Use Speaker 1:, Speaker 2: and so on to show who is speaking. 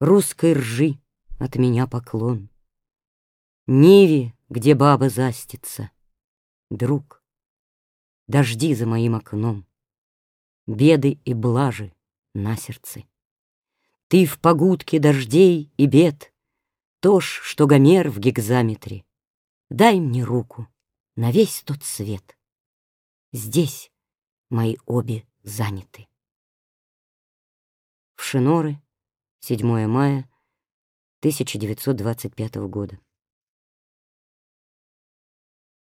Speaker 1: Русской ржи от меня поклон. Ниве, где баба застится, Друг, дожди за моим окном, Беды и блажи на сердце. Ты в погудке дождей и бед, То ж, что Гомер в гекзаметре. Дай мне руку на весь тот свет. Здесь мои обе заняты. В Шиноры, 7 мая 1925 года.